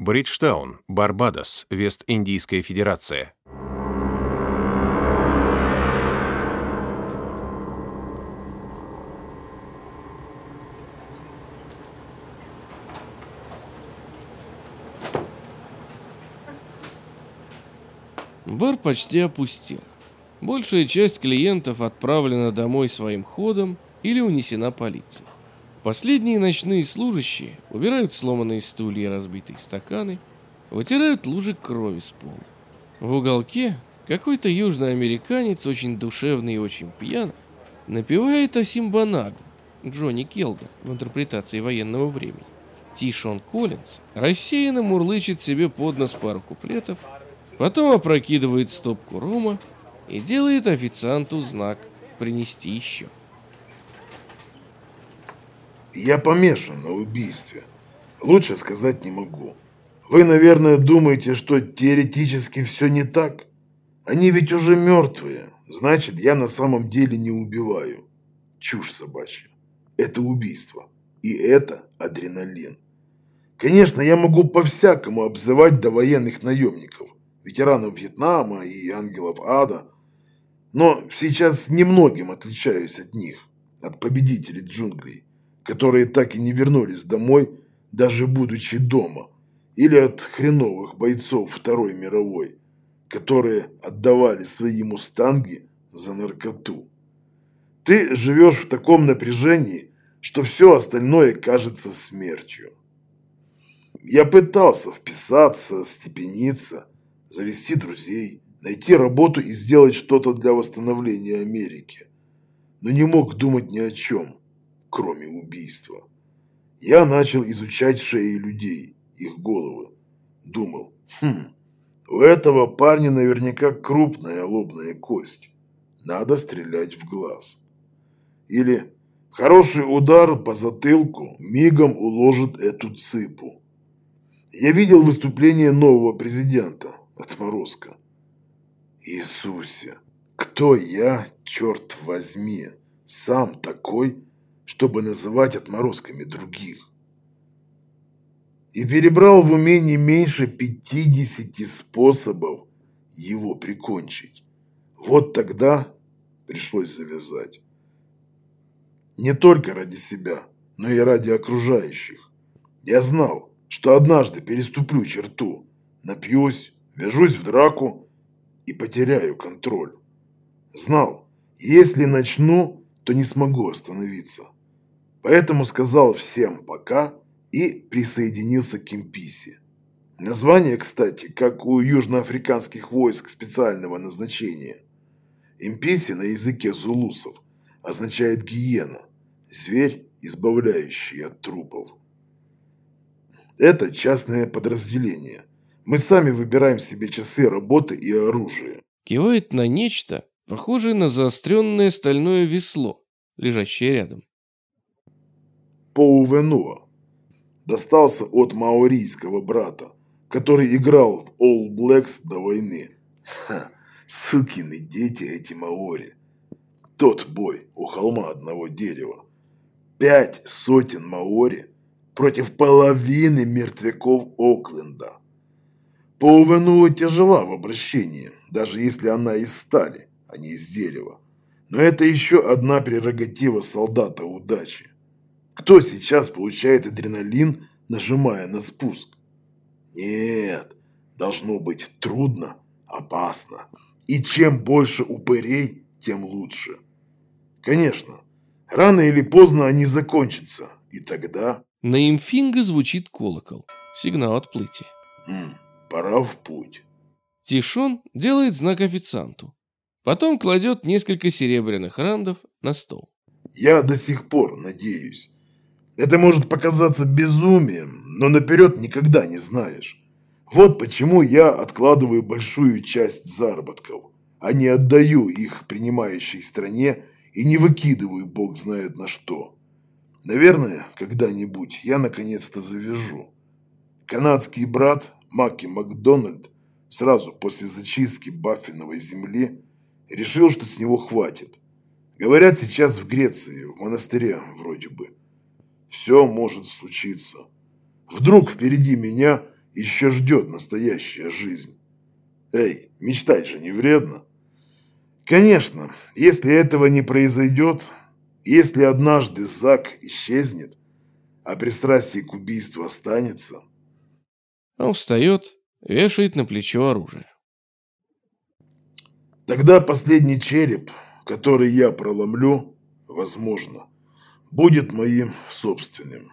Бриджтаун, Барбадос, Вест-Индийская Федерация. Бар почти опустел. Большая часть клиентов отправлена домой своим ходом или унесена полицией. Последние ночные служащие убирают сломанные стулья и разбитые стаканы, вытирают лужи крови с пола. В уголке какой-то южный американец, очень душевный и очень пьяный, напевает о Симбанагу, Джонни Келга в интерпретации военного времени. Тишон Коллинз рассеянно мурлычет себе под нос пару куплетов, потом опрокидывает стопку рома и делает официанту знак «принести еще». Я помешан на убийстве. Лучше сказать не могу. Вы, наверное, думаете, что теоретически все не так? Они ведь уже мертвые. Значит, я на самом деле не убиваю. Чушь собачья. Это убийство. И это адреналин. Конечно, я могу по-всякому обзывать довоенных наемников, ветеранов Вьетнама и ангелов ада, но сейчас немногим отличаюсь от них, от победителей джунглей которые так и не вернулись домой, даже будучи дома, или от хреновых бойцов Второй мировой, которые отдавали свои мустанги за наркоту. Ты живешь в таком напряжении, что все остальное кажется смертью. Я пытался вписаться, степениться, завести друзей, найти работу и сделать что-то для восстановления Америки, но не мог думать ни о чем кроме убийства. Я начал изучать шеи людей, их головы. Думал, хм, у этого парня наверняка крупная лобная кость. Надо стрелять в глаз. Или хороший удар по затылку мигом уложит эту цыпу. Я видел выступление нового президента, отморозка. Иисусе, кто я, черт возьми, сам такой, чтобы называть отморозками других. И перебрал в уме не меньше 50 способов его прикончить. Вот тогда пришлось завязать. Не только ради себя, но и ради окружающих. Я знал, что однажды переступлю черту, напьюсь, вяжусь в драку и потеряю контроль. Знал, если начну, то не смогу остановиться. Поэтому сказал всем «пока» и присоединился к Кемписи. Название, кстати, как у южноафриканских войск специального назначения. Имписи на языке зулусов означает гиена, зверь, избавляющий от трупов. Это частное подразделение. Мы сами выбираем себе часы работы и оружие. Кивает на нечто, похожее на заостренное стальное весло, лежащее рядом. Поувенуа. Достался от маорийского брата, который играл в All Blacks до войны. Ха, сукины дети эти маори. Тот бой у холма одного дерева. Пять сотен маори против половины мертвяков Окленда. Поувенуа тяжела в обращении, даже если она из стали, а не из дерева. Но это еще одна прерогатива солдата удачи. Кто сейчас получает адреналин, нажимая на спуск? Нет, должно быть трудно, опасно. И чем больше упырей, тем лучше. Конечно, рано или поздно они закончатся, и тогда... На имфинго звучит колокол. Сигнал отплытия. М, пора в путь. Тишон делает знак официанту. Потом кладет несколько серебряных рандов на стол. Я до сих пор надеюсь, это может показаться безумием, но наперед никогда не знаешь. Вот почему я откладываю большую часть заработков, а не отдаю их принимающей стране и не выкидываю бог знает на что. Наверное, когда-нибудь я наконец-то завяжу. Канадский брат Маки Макдональд сразу после зачистки Баффиновой земли решил, что с него хватит. Говорят, сейчас в Греции, в монастыре вроде бы. Все может случиться. Вдруг впереди меня еще ждет настоящая жизнь. Эй, мечтать же не вредно. Конечно, если этого не произойдет, если однажды Зак исчезнет, а пристрастие к убийству останется... Он встает, вешает на плечо оружие. Тогда последний череп, который я проломлю, возможно, будет моим собственным.